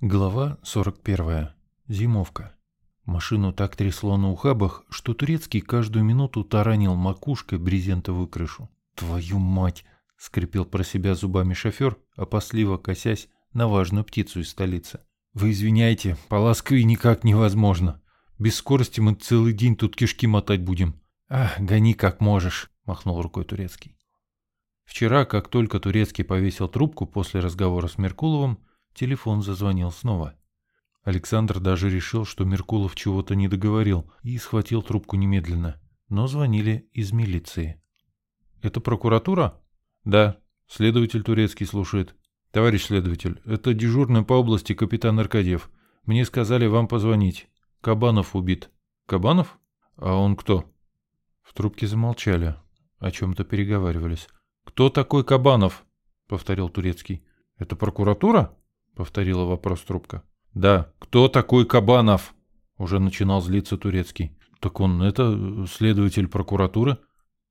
Глава 41. Зимовка. Машину так трясло на ухабах, что турецкий каждую минуту таранил макушкой брезентовую крышу. «Твою мать!» — скрипел про себя зубами шофер, опасливо косясь на важную птицу из столицы. «Вы извиняйте, по Ласкове никак невозможно. Без скорости мы целый день тут кишки мотать будем». «А, гони как можешь», — махнул рукой турецкий. Вчера, как только турецкий повесил трубку после разговора с Меркуловым, Телефон зазвонил снова. Александр даже решил, что Меркулов чего-то не договорил, и схватил трубку немедленно. Но звонили из милиции. «Это прокуратура?» «Да. Следователь турецкий слушает». «Товарищ следователь, это дежурный по области капитан Аркадьев. Мне сказали вам позвонить. Кабанов убит». «Кабанов? А он кто?» В трубке замолчали. О чем-то переговаривались. «Кто такой Кабанов?» — повторил турецкий. «Это прокуратура?» Повторила вопрос трубка. Да, кто такой Кабанов? Уже начинал злиться турецкий. Так он это следователь прокуратуры?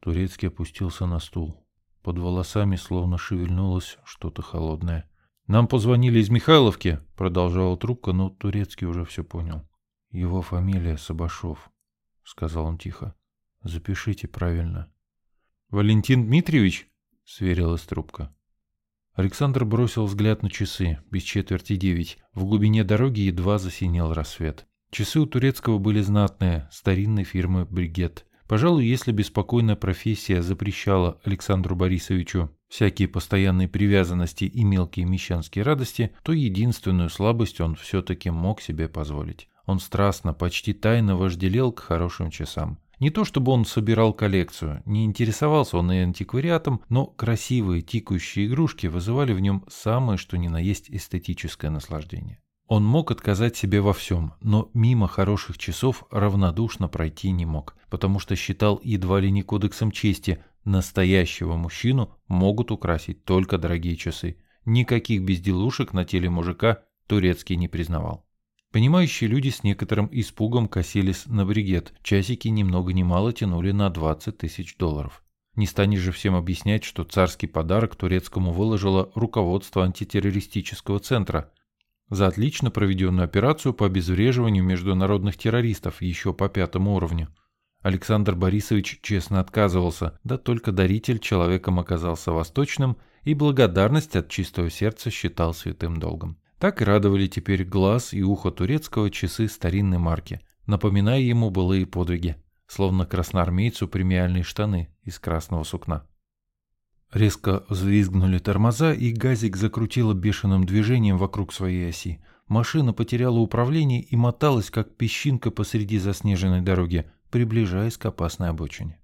Турецкий опустился на стул. Под волосами словно шевельнулось что-то холодное. Нам позвонили из Михайловки, продолжала трубка, но турецкий уже все понял. Его фамилия Сабашов, сказал он тихо. Запишите правильно. Валентин Дмитриевич? сверилась трубка. Александр бросил взгляд на часы, без четверти девять. В глубине дороги едва засинел рассвет. Часы у турецкого были знатные, старинной фирмы «Бригет». Пожалуй, если беспокойная профессия запрещала Александру Борисовичу всякие постоянные привязанности и мелкие мещанские радости, то единственную слабость он все-таки мог себе позволить. Он страстно, почти тайно вожделел к хорошим часам. Не то чтобы он собирал коллекцию, не интересовался он и антиквариатом, но красивые тикающие игрушки вызывали в нем самое что ни на есть эстетическое наслаждение. Он мог отказать себе во всем, но мимо хороших часов равнодушно пройти не мог, потому что считал едва ли не кодексом чести настоящего мужчину могут украсить только дорогие часы. Никаких безделушек на теле мужика турецкий не признавал. Понимающие люди с некоторым испугом косились на бригет. Часики ни много ни мало тянули на 20 тысяч долларов. Не станешь же всем объяснять, что царский подарок турецкому выложило руководство антитеррористического центра за отлично проведенную операцию по обезвреживанию международных террористов еще по пятому уровню. Александр Борисович честно отказывался, да только даритель человеком оказался восточным и благодарность от чистого сердца считал святым долгом. Так и радовали теперь глаз и ухо турецкого часы старинной марки, напоминая ему былые подвиги, словно красноармейцу премиальные штаны из красного сукна. Резко взвизгнули тормоза, и газик закрутило бешеным движением вокруг своей оси. Машина потеряла управление и моталась, как песчинка посреди заснеженной дороги, приближаясь к опасной обочине.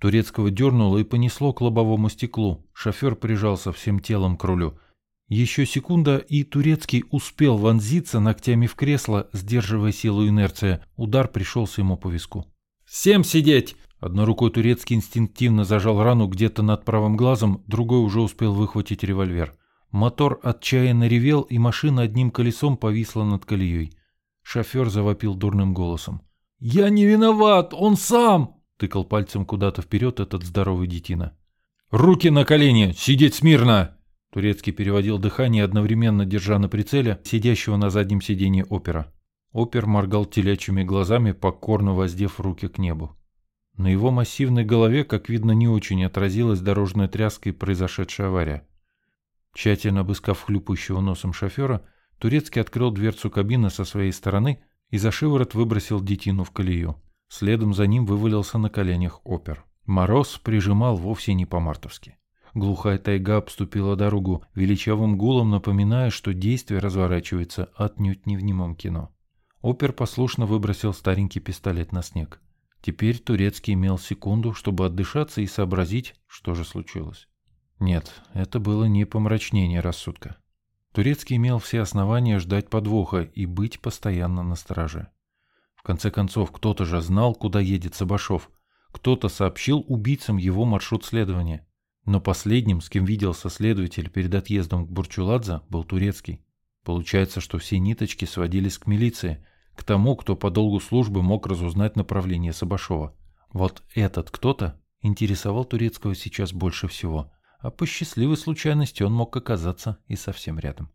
Турецкого дернуло и понесло к лобовому стеклу. Шофер прижался всем телом к рулю – еще секунда, и Турецкий успел вонзиться ногтями в кресло, сдерживая силу инерции. Удар пришелся ему по виску. «Всем сидеть!» Одной рукой Турецкий инстинктивно зажал рану где-то над правым глазом, другой уже успел выхватить револьвер. Мотор отчаянно ревел, и машина одним колесом повисла над колеей. Шофер завопил дурным голосом. «Я не виноват! Он сам!» Тыкал пальцем куда-то вперед этот здоровый детина. «Руки на колени! Сидеть смирно!» Турецкий переводил дыхание, одновременно держа на прицеле сидящего на заднем сиденье опера. Опер моргал телячьими глазами, покорно воздев руки к небу. На его массивной голове, как видно, не очень отразилась дорожная тряска и произошедшая авария. Тщательно обыскав хлюпающего носом шофера, Турецкий открыл дверцу кабины со своей стороны и за шиворот выбросил детину в колею. Следом за ним вывалился на коленях опер. Мороз прижимал вовсе не по-мартовски. Глухая тайга обступила дорогу, величавым гулом напоминая, что действие разворачивается отнюдь не в немом кино. Опер послушно выбросил старенький пистолет на снег. Теперь Турецкий имел секунду, чтобы отдышаться и сообразить, что же случилось. Нет, это было не помрачнение рассудка. Турецкий имел все основания ждать подвоха и быть постоянно на страже. В конце концов, кто-то же знал, куда едет Сабашов. Кто-то сообщил убийцам его маршрут следования. Но последним, с кем виделся следователь перед отъездом к Бурчуладзе, был турецкий. Получается, что все ниточки сводились к милиции, к тому, кто по долгу службы мог разузнать направление Сабашова. Вот этот кто-то интересовал турецкого сейчас больше всего, а по счастливой случайности он мог оказаться и совсем рядом.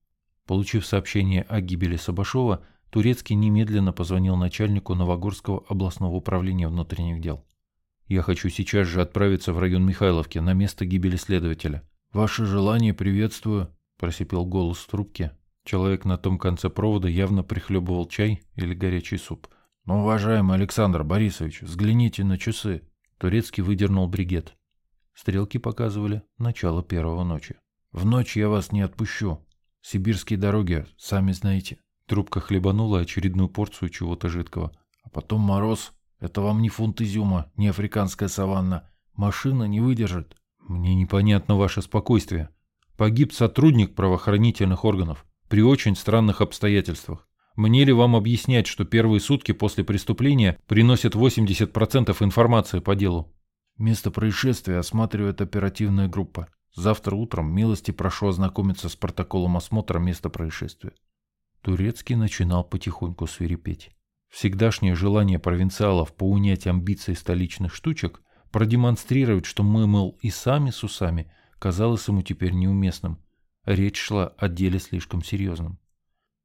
Получив сообщение о гибели Сабашова, Турецкий немедленно позвонил начальнику Новогорского областного управления внутренних дел. «Я хочу сейчас же отправиться в район Михайловки на место гибели следователя». «Ваше желание приветствую», – просипел голос в трубке. Человек на том конце провода явно прихлебывал чай или горячий суп. «Но, уважаемый Александр Борисович, взгляните на часы». Турецкий выдернул бригет. Стрелки показывали начало первого ночи. «В ночь я вас не отпущу. Сибирские дороги, сами знаете». Трубка хлебанула очередную порцию чего-то жидкого. А потом мороз. Это вам не фунт изюма, не африканская саванна. Машина не выдержит. Мне непонятно ваше спокойствие. Погиб сотрудник правоохранительных органов при очень странных обстоятельствах. Мне ли вам объяснять, что первые сутки после преступления приносят 80% информации по делу? Место происшествия осматривает оперативная группа. Завтра утром милости прошу ознакомиться с протоколом осмотра места происшествия. Турецкий начинал потихоньку свирепеть. Всегдашнее желание провинциалов поунять амбиции столичных штучек, продемонстрировать, что мы, мол, и сами с усами, казалось ему теперь неуместным. Речь шла о деле слишком серьезном.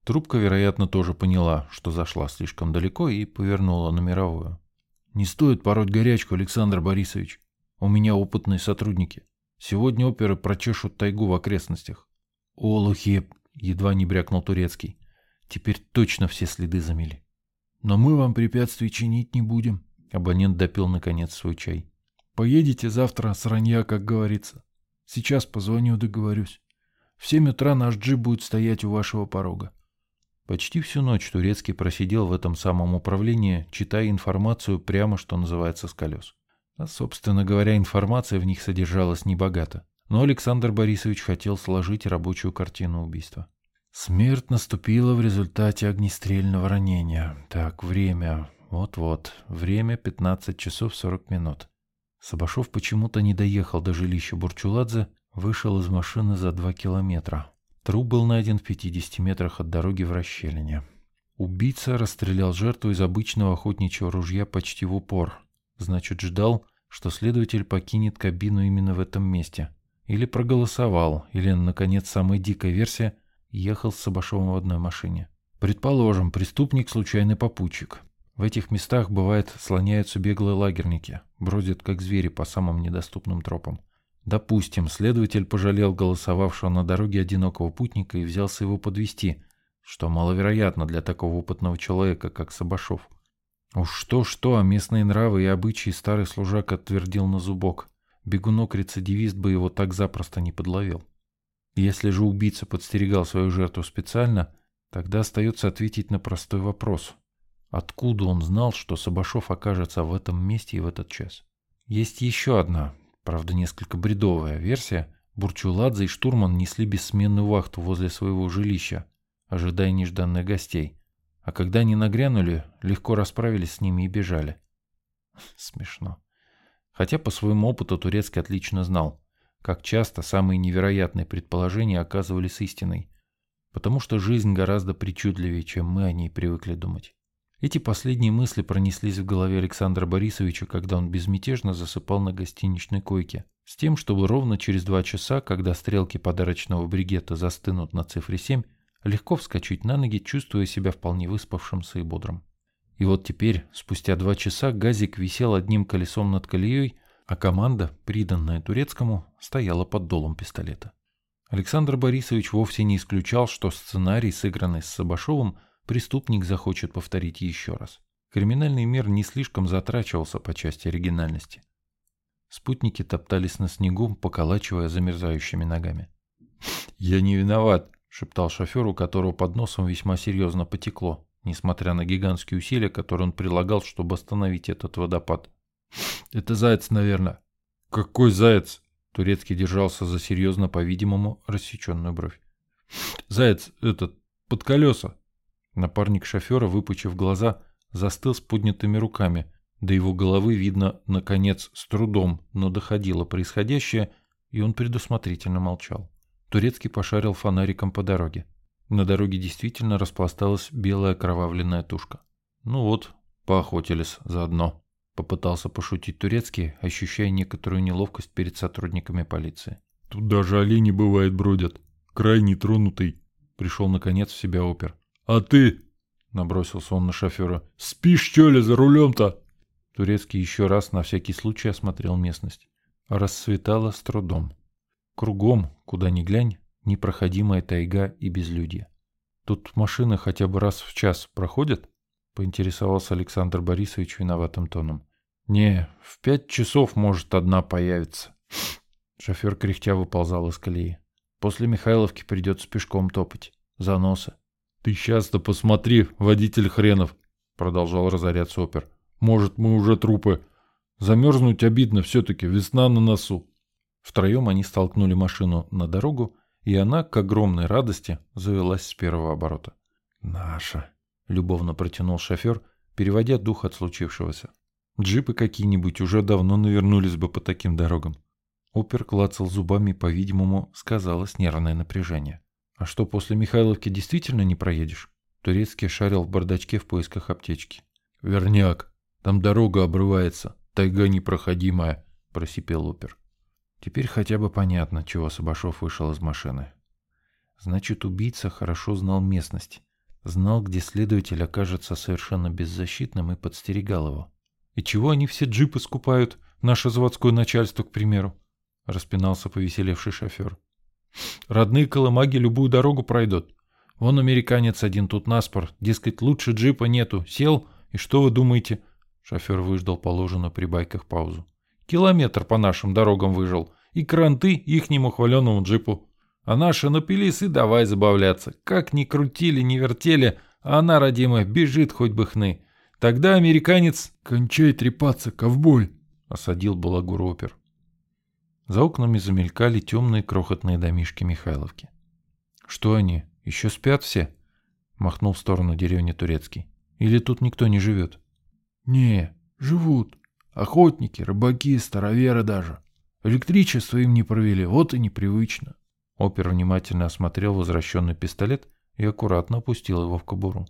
Трубка, вероятно, тоже поняла, что зашла слишком далеко и повернула на мировую. «Не стоит пороть горячку, Александр Борисович. У меня опытные сотрудники. Сегодня оперы прочешут тайгу в окрестностях». «Олухи!» — едва не брякнул турецкий. Теперь точно все следы замели. Но мы вам препятствий чинить не будем. Абонент допил наконец свой чай. Поедете завтра с ранья, как говорится. Сейчас позвоню, договорюсь. В семь утра наш джип будет стоять у вашего порога. Почти всю ночь Турецкий просидел в этом самом управлении, читая информацию прямо, что называется, с колес. А, собственно говоря, информация в них содержалась небогато. Но Александр Борисович хотел сложить рабочую картину убийства. Смерть наступила в результате огнестрельного ранения. Так, время. Вот-вот. Время 15 часов 40 минут. Сабашов почему-то не доехал до жилища Бурчуладзе, вышел из машины за 2 километра. Труп был найден в 50 метрах от дороги в расщелине. Убийца расстрелял жертву из обычного охотничьего ружья почти в упор. Значит, ждал, что следователь покинет кабину именно в этом месте. Или проголосовал, или, наконец, самая дикая версия – ехал с Сабашовым в одной машине. Предположим, преступник – случайный попутчик. В этих местах, бывает, слоняются беглые лагерники, бродят как звери по самым недоступным тропам. Допустим, следователь пожалел голосовавшего на дороге одинокого путника и взялся его подвести, что маловероятно для такого опытного человека, как Сабашов. Уж что-что, а местные нравы и обычаи старый служак отвердил на зубок. Бегунок-рецидивист бы его так запросто не подловил. Если же убийца подстерегал свою жертву специально, тогда остается ответить на простой вопрос. Откуда он знал, что Сабашов окажется в этом месте и в этот час? Есть еще одна, правда несколько бредовая версия. Бурчуладзе и штурман несли бессменную вахту возле своего жилища, ожидая нежданных гостей. А когда они нагрянули, легко расправились с ними и бежали. Смешно. Хотя по своему опыту Турецкий отлично знал. Как часто самые невероятные предположения оказывались истиной, потому что жизнь гораздо причудливее, чем мы о ней привыкли думать. Эти последние мысли пронеслись в голове Александра Борисовича, когда он безмятежно засыпал на гостиничной койке, с тем, чтобы ровно через два часа, когда стрелки подарочного бригета застынут на цифре 7, легко вскочить на ноги, чувствуя себя вполне выспавшимся и бодрым. И вот теперь, спустя два часа, газик висел одним колесом над колеей, а команда, приданная турецкому, стояла под долом пистолета. Александр Борисович вовсе не исключал, что сценарий, сыгранный с Сабашовым, преступник захочет повторить еще раз. Криминальный мир не слишком затрачивался по части оригинальности. Спутники топтались на снегу, поколачивая замерзающими ногами. «Я не виноват», — шептал шофер, у которого под носом весьма серьезно потекло, несмотря на гигантские усилия, которые он прилагал, чтобы остановить этот водопад. Это заяц, наверное. Какой заяц? Турецкий держался за серьезно, по-видимому, рассеченную бровь. Заяц этот, под колеса. Напарник шофера, выпучив глаза, застыл с поднятыми руками. До его головы видно, наконец, с трудом, но доходило происходящее, и он предусмотрительно молчал. Турецкий пошарил фонариком по дороге. На дороге действительно распласталась белая кровавленная тушка. Ну вот, поохотились заодно. Попытался пошутить турецкий, ощущая некоторую неловкость перед сотрудниками полиции. «Тут даже олени, бывает, бродят. Крайне тронутый. Пришел наконец в себя опер. «А ты?» — набросился он на шофера. «Спишь, что ли, за рулем-то?» Турецкий еще раз на всякий случай осмотрел местность. Рассветало с трудом. Кругом, куда ни глянь, непроходимая тайга и безлюдье. «Тут машины хотя бы раз в час проходят?» — поинтересовался Александр Борисович виноватым тоном. «Не, в пять часов может одна появиться». Шофер кряхтя выползал из колеи. После Михайловки придется пешком топать. Заносы. «Ты сейчас-то посмотри, водитель хренов!» Продолжал разоряться опер. «Может, мы уже трупы. Замерзнуть обидно все-таки, весна на носу». Втроем они столкнули машину на дорогу, и она, к огромной радости, завелась с первого оборота. «Наша!» — любовно протянул шофер, переводя дух от случившегося. «Джипы какие-нибудь уже давно навернулись бы по таким дорогам». Опер клацал зубами, по-видимому, сказалось нервное напряжение. «А что, после Михайловки действительно не проедешь?» Турецкий шарил в бардачке в поисках аптечки. «Верняк, там дорога обрывается, тайга непроходимая», — просипел опер. Теперь хотя бы понятно, чего Сабашов вышел из машины. Значит, убийца хорошо знал местность, знал, где следователь окажется совершенно беззащитным и подстерегал его. «И чего они все джипы скупают, наше заводское начальство, к примеру?» — распинался повеселевший шофер. «Родные колымаги любую дорогу пройдут. Вон американец один тут наспор, дескать, лучше джипа нету. Сел, и что вы думаете?» Шофер выждал положенную при байках паузу. «Километр по нашим дорогам выжил, и кранты ихнему хваленому джипу. А наши напились и давай забавляться. Как ни крутили, ни вертели, а она, родимая, бежит хоть бы хны. Тогда американец... «Кончай трепаться, ковбой!» — осадил балагур опер. За окнами замелькали темные крохотные домишки Михайловки. «Что они, еще спят все?» — махнул в сторону деревни Турецкий. «Или тут никто не живет?» «Не, живут. Охотники, рыбаки, староверы даже. Электричество им не провели, вот и непривычно». Опер внимательно осмотрел возвращенный пистолет и аккуратно опустил его в кобуру.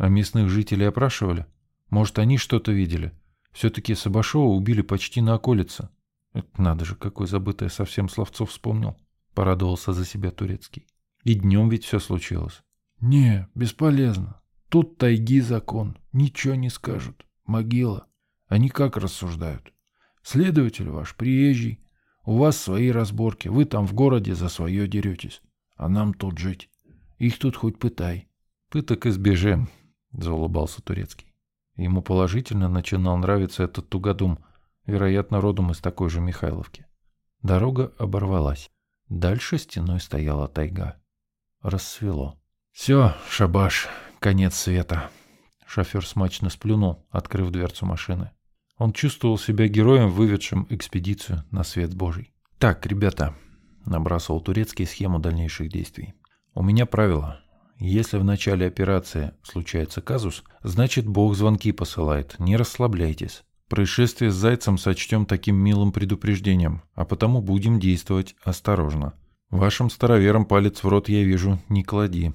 «А местных жителей опрашивали? Может, они что-то видели? Все-таки Сабашова убили почти на околице». Это надо же, какой забытое совсем словцо вспомнил. Порадовался за себя турецкий. И днем ведь все случилось. Не, бесполезно. Тут тайги закон. Ничего не скажут. Могила. Они как рассуждают? Следователь ваш, приезжий. У вас свои разборки. Вы там в городе за свое деретесь. А нам тут жить. Их тут хоть пытай. Пыток избежим, заулыбался Турецкий. Ему положительно начинал нравиться этот тугодум – вероятно, родом из такой же Михайловки. Дорога оборвалась. Дальше стеной стояла тайга. Рассвело. «Все, шабаш, конец света». Шофер смачно сплюнул, открыв дверцу машины. Он чувствовал себя героем, выведшим экспедицию на свет Божий. «Так, ребята», — набрасывал турецкий схему дальнейших действий. «У меня правило. Если в начале операции случается казус, значит Бог звонки посылает. Не расслабляйтесь. Происшествие с Зайцем сочтем таким милым предупреждением, а потому будем действовать осторожно. Вашим староверам палец в рот, я вижу, не клади.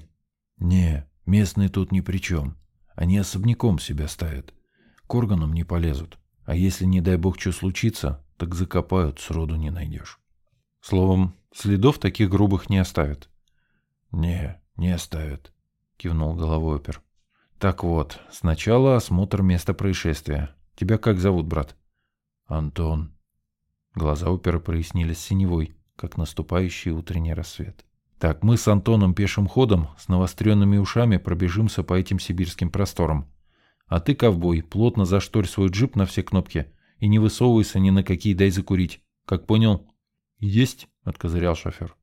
Не, местные тут ни при чем. Они особняком себя ставят. К органам не полезут. А если, не дай бог, что случится, так закопают, сроду не найдешь. Словом, следов таких грубых не оставят. Не, не оставят, кивнул головой опер. Так вот, сначала осмотр места происшествия. Тебя как зовут, брат? Антон. Глаза опера прояснились синевой, как наступающий утренний рассвет. Так, мы с Антоном пешим ходом, с навостренными ушами пробежимся по этим сибирским просторам. А ты, ковбой, плотно зашторь свой джип на все кнопки и не высовывайся ни на какие дай закурить. Как понял? Есть, откозырял шофер.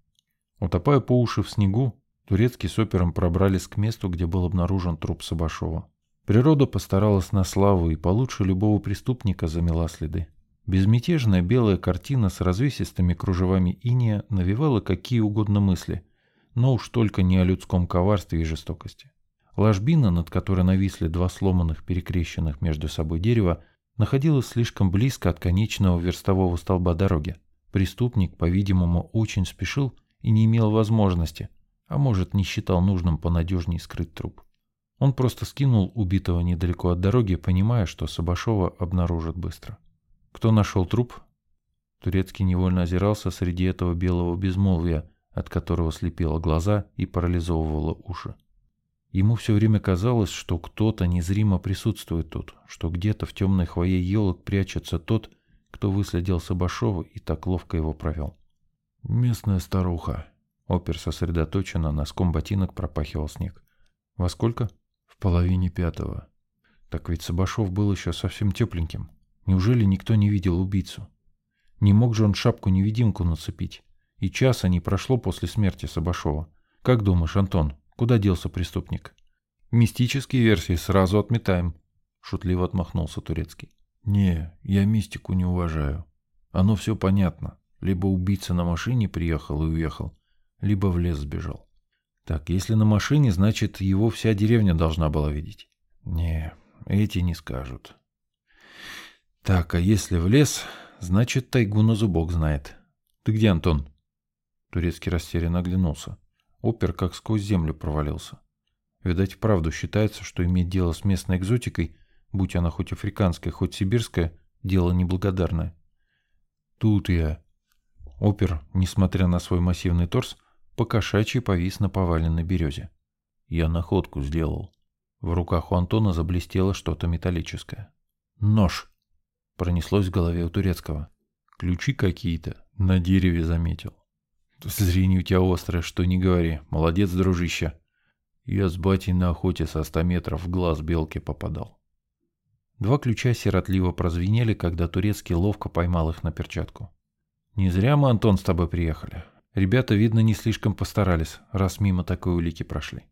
Утопая по уши в снегу, турецкий с опером пробрались к месту, где был обнаружен труп Сабашова. Природа постаралась на славу и получше любого преступника замела следы. Безмятежная белая картина с развесистыми кружевами иния навевала какие угодно мысли, но уж только не о людском коварстве и жестокости. Ложбина, над которой нависли два сломанных, перекрещенных между собой дерева, находилась слишком близко от конечного верстового столба дороги. Преступник, по-видимому, очень спешил и не имел возможности, а может, не считал нужным понадежней скрыть труп. Он просто скинул убитого недалеко от дороги, понимая, что Сабашова обнаружат быстро. Кто нашел труп? Турецкий невольно озирался среди этого белого безмолвия, от которого слепило глаза и парализовывало уши. Ему все время казалось, что кто-то незримо присутствует тут, что где-то в темной хвое елок прячется тот, кто выследил Сабашова и так ловко его провел. «Местная старуха». Опер сосредоточенно носком ботинок пропахивал снег. «Во сколько?» «В половине пятого». «Так ведь Сабашов был еще совсем тепленьким. Неужели никто не видел убийцу? Не мог же он шапку-невидимку нацепить? И часа не прошло после смерти Сабашова. Как думаешь, Антон, Куда делся преступник? Мистические версии сразу отметаем. Шутливо отмахнулся Турецкий. Не, я мистику не уважаю. Оно все понятно. Либо убийца на машине приехал и уехал, либо в лес сбежал. Так, если на машине, значит, его вся деревня должна была видеть. Не, эти не скажут. Так, а если в лес, значит, тайгу на зубок знает. Ты где, Антон? Турецкий растерянно оглянулся. Опер как сквозь землю провалился. Видать, вправду считается, что иметь дело с местной экзотикой, будь она хоть африканская, хоть сибирская, дело неблагодарное. Тут я. Опер, несмотря на свой массивный торс, покошачьи повис на поваленной березе. Я находку сделал. В руках у Антона заблестело что-то металлическое. Нож. Пронеслось в голове у турецкого. Ключи какие-то. На дереве заметил. Зрение у тебя острое, что не говори. Молодец, дружище. Я с батей на охоте со ста метров в глаз белки попадал. Два ключа сиротливо прозвенели, когда турецкий ловко поймал их на перчатку. Не зря мы, Антон, с тобой приехали. Ребята, видно, не слишком постарались, раз мимо такой улики прошли.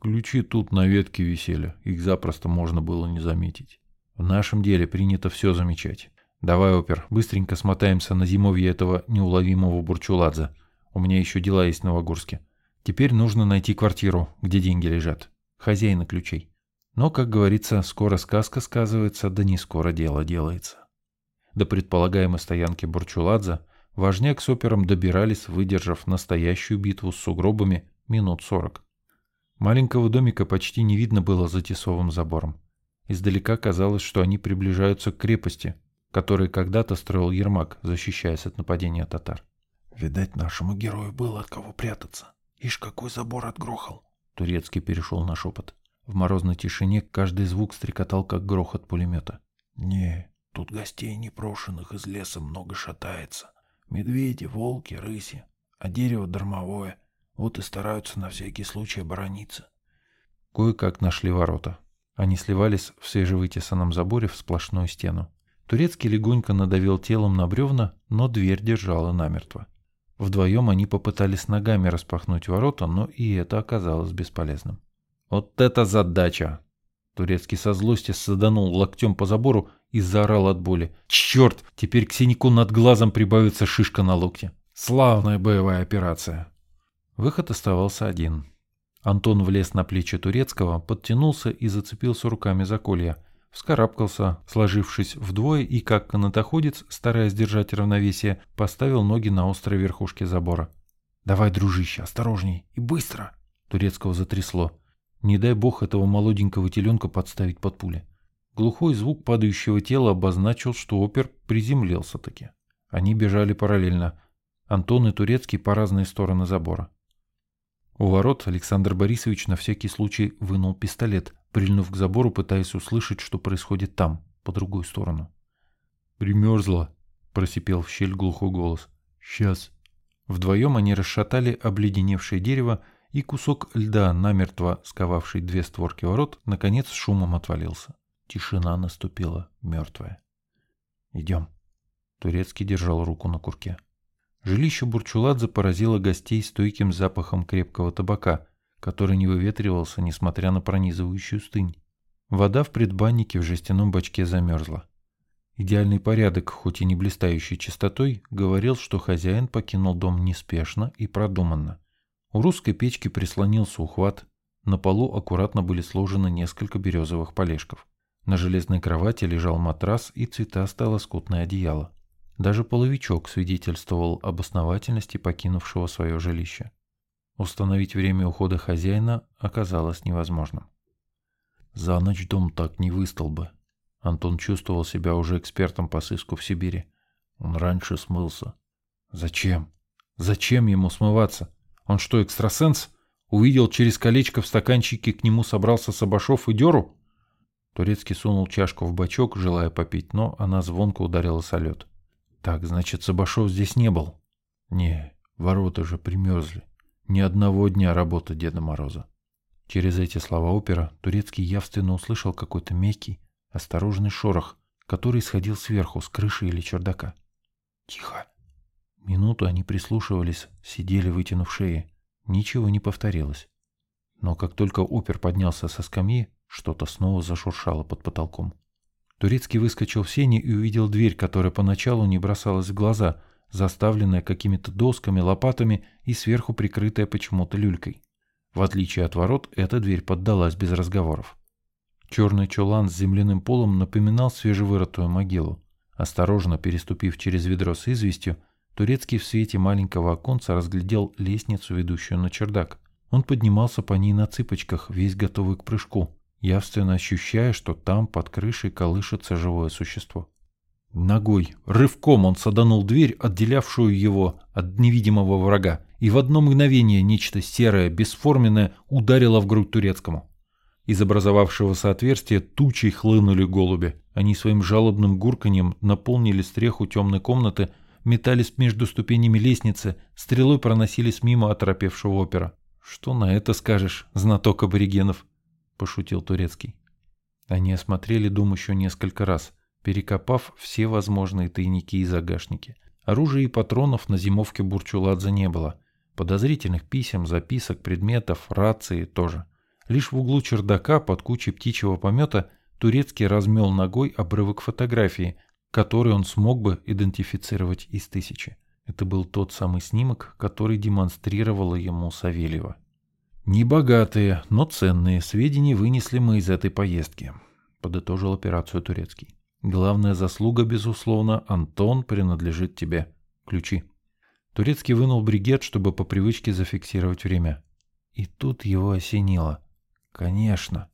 Ключи тут на ветке висели, их запросто можно было не заметить. В нашем деле принято все замечать. Давай, опер, быстренько смотаемся на зимовье этого неуловимого Бурчуладзе. У меня еще дела есть в Новогорске. Теперь нужно найти квартиру, где деньги лежат. Хозяина ключей. Но, как говорится, скоро сказка сказывается, да не скоро дело делается. До предполагаемой стоянки Бурчуладзе важняк с опером добирались, выдержав настоящую битву с сугробами минут сорок. Маленького домика почти не видно было за тесовым забором. Издалека казалось, что они приближаются к крепости, которой когда-то строил Ермак, защищаясь от нападения татар. Видать, нашему герою было от кого прятаться. Ишь, какой забор отгрохал. Турецкий перешел на шепот. В морозной тишине каждый звук стрекотал, как грохот пулемета. Не, тут гостей непрошенных из леса много шатается. Медведи, волки, рыси. А дерево дармовое. Вот и стараются на всякий случай оборониться. Кое-как нашли ворота. Они сливались в свежевытесанном заборе в сплошную стену. Турецкий легонько надавил телом на бревна, но дверь держала намертво. Вдвоем они попытались ногами распахнуть ворота, но и это оказалось бесполезным. «Вот это задача!» Турецкий со злости саданул локтем по забору и заорал от боли. «Черт! Теперь к синяку над глазом прибавится шишка на локте. Славная боевая операция!» Выход оставался один. Антон влез на плечи Турецкого, подтянулся и зацепился руками за колья – вскарабкался, сложившись вдвое и, как канатоходец, стараясь держать равновесие, поставил ноги на острой верхушке забора. «Давай, дружище, осторожней и быстро!» Турецкого затрясло. Не дай бог этого молоденького теленка подставить под пули. Глухой звук падающего тела обозначил, что опер приземлился-таки. Они бежали параллельно. Антон и Турецкий по разные стороны забора. У ворот Александр Борисович на всякий случай вынул пистолет, прильнув к забору, пытаясь услышать, что происходит там, по другую сторону. «Примерзла», — просипел в щель глухой голос. «Сейчас». Вдвоем они расшатали обледеневшее дерево, и кусок льда, намертво сковавший две створки ворот, наконец шумом отвалился. Тишина наступила мертвая. «Идем». Турецкий держал руку на курке. Жилище Бурчуладзе поразило гостей стойким запахом крепкого табака, который не выветривался, несмотря на пронизывающую стынь. Вода в предбаннике в жестяном бачке замерзла. Идеальный порядок, хоть и не блистающий чистотой, говорил, что хозяин покинул дом неспешно и продуманно. У русской печки прислонился ухват, на полу аккуратно были сложены несколько березовых полежков. На железной кровати лежал матрас и цветастое лоскутное одеяло. Даже половичок свидетельствовал об основательности покинувшего свое жилище. Установить время ухода хозяина оказалось невозможным. За ночь дом так не выстал бы. Антон чувствовал себя уже экспертом по сыску в Сибири. Он раньше смылся. Зачем? Зачем ему смываться? Он что, экстрасенс? Увидел через колечко в стаканчике к нему собрался Сабашов и Деру? Турецкий сунул чашку в бачок, желая попить, но она звонко ударила солет. Так, значит, Сабашов здесь не был? Не, ворота же примерзли. Ни одного дня работы Деда Мороза. Через эти слова опера Турецкий явственно услышал какой-то мягкий, осторожный шорох, который исходил сверху, с крыши или чердака. Тихо. Минуту они прислушивались, сидели, вытянув шеи. Ничего не повторилось. Но как только опер поднялся со скамьи, что-то снова зашуршало под потолком. Турецкий выскочил в сени и увидел дверь, которая поначалу не бросалась в глаза, заставленная какими-то досками, лопатами и сверху прикрытая почему-то люлькой. В отличие от ворот, эта дверь поддалась без разговоров. Черный чулан с земляным полом напоминал свежевырытую могилу. Осторожно переступив через ведро с известью, Турецкий в свете маленького оконца разглядел лестницу, ведущую на чердак. Он поднимался по ней на цыпочках, весь готовый к прыжку, явственно ощущая, что там под крышей колышется живое существо. Ногой, рывком он саданул дверь, отделявшую его от невидимого врага, и в одно мгновение нечто серое, бесформенное ударило в грудь турецкому. Из образовавшегося отверстия тучей хлынули голуби. Они своим жалобным гурканьем наполнили стреху темной комнаты, метались между ступенями лестницы, стрелой проносились мимо оторопевшего опера. «Что на это скажешь, знаток аборигенов?» – пошутил Турецкий. Они осмотрели дом еще несколько раз, перекопав все возможные тайники и загашники. Оружия и патронов на зимовке Бурчуладзе не было. Подозрительных писем, записок, предметов, рации тоже. Лишь в углу чердака под кучей птичьего помета Турецкий размел ногой обрывок фотографии, который он смог бы идентифицировать из тысячи. Это был тот самый снимок, который демонстрировала ему Савельева. «Небогатые, но ценные сведения вынесли мы из этой поездки», — подытожил операцию Турецкий. «Главная заслуга, безусловно, Антон, принадлежит тебе. Ключи». Турецкий вынул бригет, чтобы по привычке зафиксировать время. И тут его осенило. «Конечно.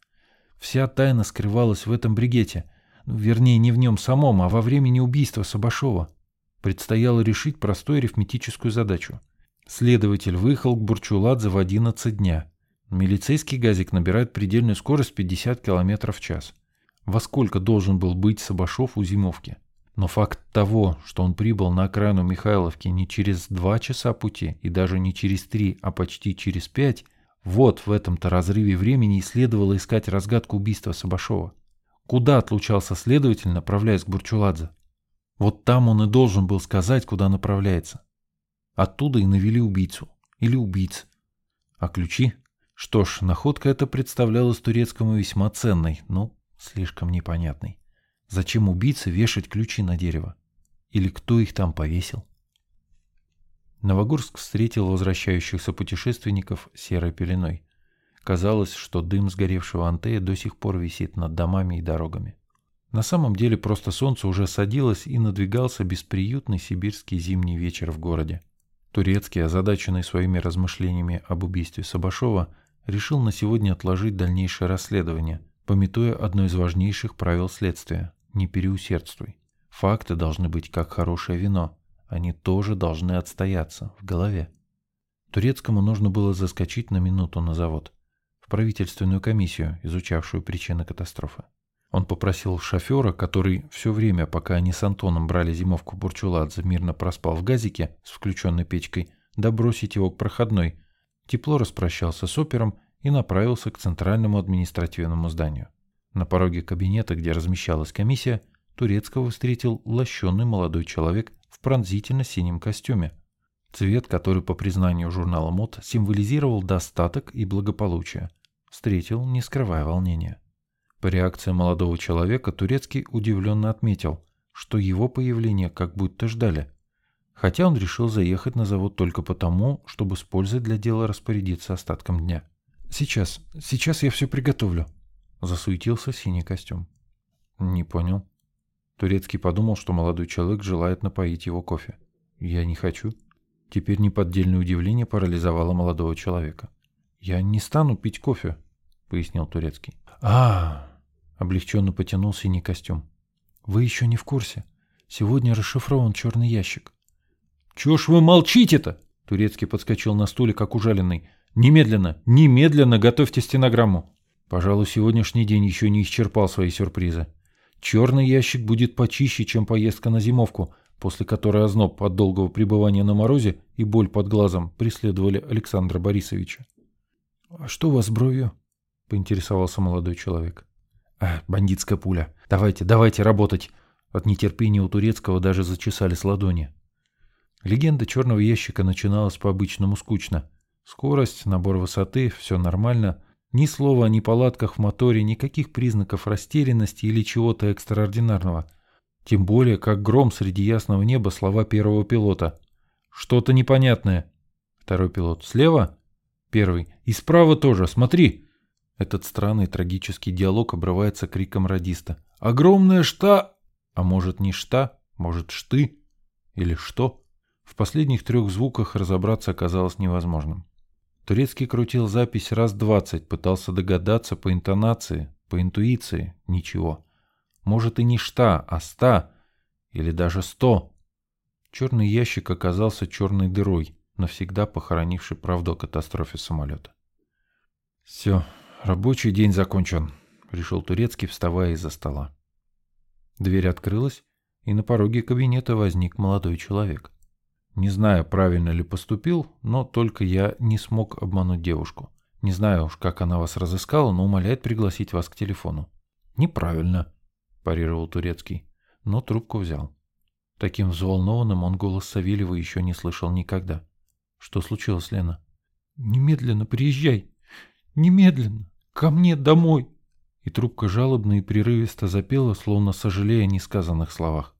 Вся тайна скрывалась в этом бригете. Ну, вернее, не в нем самом, а во времени убийства Сабашова. Предстояло решить простую арифметическую задачу. Следователь выехал к Бурчуладзе в 11 дня. Милицейский газик набирает предельную скорость 50 км в час. Во сколько должен был быть Сабашов у зимовки? Но факт того, что он прибыл на окраину Михайловки не через два часа пути и даже не через три, а почти через пять, вот в этом-то разрыве времени и следовало искать разгадку убийства Сабашова. Куда отлучался следователь, направляясь к Бурчуладзе? Вот там он и должен был сказать, куда направляется. Оттуда и навели убийцу. Или убийц. А ключи? Что ж, находка эта представлялась турецкому весьма ценной, но слишком непонятной. Зачем убийце вешать ключи на дерево? Или кто их там повесил? Новогорск встретил возвращающихся путешественников серой пеленой. Казалось, что дым сгоревшего Антея до сих пор висит над домами и дорогами. На самом деле просто солнце уже садилось и надвигался бесприютный сибирский зимний вечер в городе. Турецкий, озадаченный своими размышлениями об убийстве Сабашова, решил на сегодня отложить дальнейшее расследование, пометуя одно из важнейших правил следствия – не переусердствуй. Факты должны быть как хорошее вино, они тоже должны отстояться в голове. Турецкому нужно было заскочить на минуту на завод в правительственную комиссию, изучавшую причины катастрофы. Он попросил шофера, который все время, пока они с Антоном брали зимовку Бурчуладзе, мирно проспал в газике с включенной печкой, добросить его к проходной, тепло распрощался с опером и направился к центральному административному зданию. На пороге кабинета, где размещалась комиссия, Турецкого встретил лощеный молодой человек в пронзительно синем костюме, Цвет, который по признанию журнала МОД символизировал достаток и благополучие, встретил, не скрывая волнения. По реакции молодого человека Турецкий удивленно отметил, что его появление как будто ждали, хотя он решил заехать на завод только потому, чтобы с пользой для дела распорядиться остатком дня. «Сейчас, сейчас я все приготовлю», — засуетился синий костюм. «Не понял». Турецкий подумал, что молодой человек желает напоить его кофе. «Я не хочу», Теперь неподдельное удивление парализовало молодого человека. «Я не стану пить кофе», — пояснил Турецкий. а, облегченно потянул синий костюм. «Вы еще не в курсе. Сегодня расшифрован черный ящик». «Чего ж вы молчите-то?» Турецкий подскочил на стуле, как ужаленный. «Немедленно! Немедленно готовьте стенограмму!» Пожалуй, сегодняшний день еще не исчерпал свои сюрпризы. Черный ящик будет почище, чем поездка на зимовку, после которой озноб от долгого пребывания на морозе и боль под глазом преследовали Александра Борисовича. «А что у вас с бровью?» — поинтересовался молодой человек. «А, бандитская пуля. Давайте, давайте работать!» От нетерпения у турецкого даже зачесались ладони. Легенда черного ящика начиналась по-обычному скучно. Скорость, набор высоты, все нормально. Ни слова о неполадках в моторе, никаких признаков растерянности или чего-то экстраординарного. Тем более, как гром среди ясного неба слова первого пилота. «Что-то непонятное». Второй пилот. «Слева?» Первый. «И справа тоже, смотри!» Этот странный трагический диалог обрывается криком радиста. «Огромная шта...» А может не шта, может шты? Или что? В последних трех звуках разобраться оказалось невозможным. Турецкий крутил запись раз двадцать, пытался догадаться по интонации, по интуиции. Ничего. Может и не шта, а ста. Или даже сто. Черный ящик оказался черной дырой, навсегда похоронивший правду о катастрофе самолета. «Все, рабочий день закончен», — решил Турецкий, вставая из-за стола. Дверь открылась, и на пороге кабинета возник молодой человек. Не знаю, правильно ли поступил, но только я не смог обмануть девушку. Не знаю уж, как она вас разыскала, но умоляет пригласить вас к телефону. Неправильно, парировал Турецкий, но трубку взял. Таким взволнованным он голос Савельева еще не слышал никогда. Что случилось, Лена? Немедленно приезжай. Немедленно. Ко мне домой. И трубка жалобно и прерывисто запела, словно сожалея о несказанных словах.